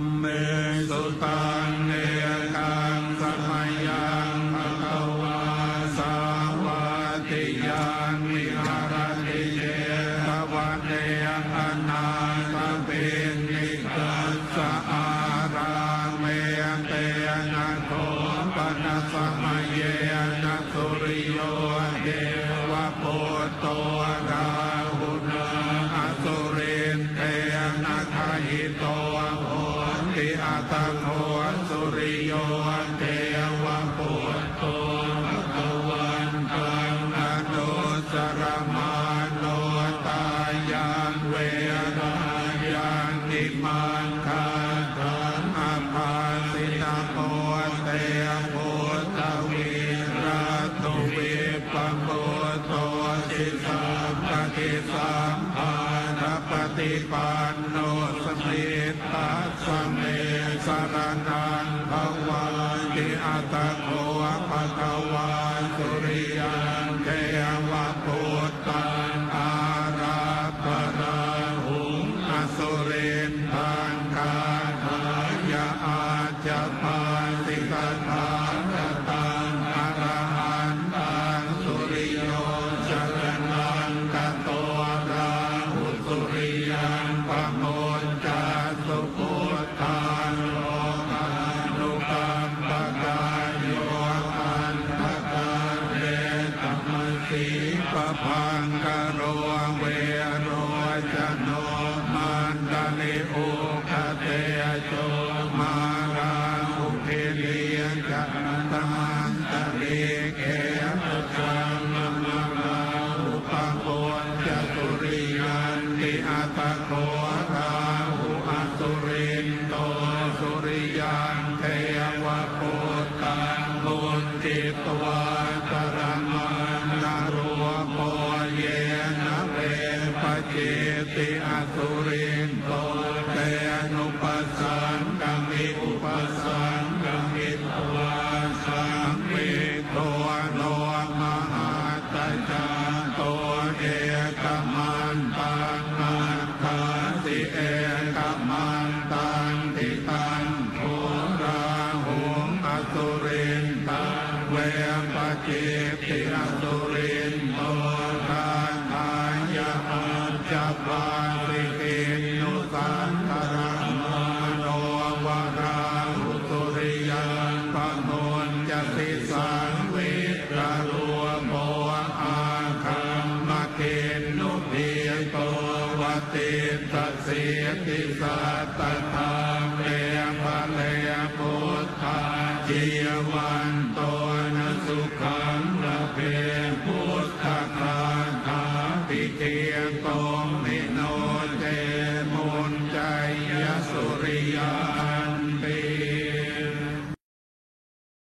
มเมสุตังเนกังสมัยยังภะคะวาสาวาติยังมิหารติเยภวันเตยังอนาสเปนิกัสสะอาราเมเตนะโคปนัสมะเยนะสุริโยเดวะโพโตราหุนาอสุเรนเตนะทาหิโตโห ติอาตาโคสุริโยเทวะโพโตภะคะวันตังอนุสรมาโนตายังเวรายังนิมันคาทังอภาสินาโพเตโพตวิราตุวิปัมโพโตสิสัมปติสัมภา ติปันโนสมิตตสเมสารนังภวันติอัตโนภะคะวา สีปพังกโรเวโรจโนมันดาลิโอคเตโจมาราอุเพเลียจันตันตะเลเกตจังมะมะลาอุปโภจตุริยันติอัตโคราหุอสุรินโตสุริยันเทวโพตังมุนติตวา เจติอสุรินโตเตอนุปัสสังกมิอุปัสสังกมิตวาสังมิตัวโนมหาตจาโตเอกมันตังมันทาติเอกมันตังติตังโทราหุงอสุรินตังเวปเจติอสุริน จจปาสิกินุสันตรังมโนวาราหุสุริยังปโนนจติสังวิตรัวโมอาคัมมะเกนุเพีโตวติตเสียติสัตตธรรมเอภะเลพุทธาจีวันโตนะสุขังละเพพุทธคาถาปิเทียโตโต Yeah.